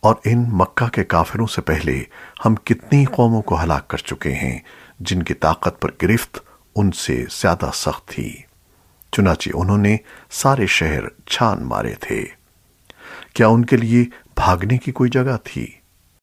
اور ان مکہ کے کافروں سے پہلے ہم کتنی قوموں کو ہلاک کر چکے ہیں، جن کی طاقت پر گرفت ان سے زیادہ سخت تھی۔ چنانچہ انہوں نے سارے شہر چھان مارے تھے۔ کیا ان کے لیے بھاگنے کی کوئی جگہ تھی؟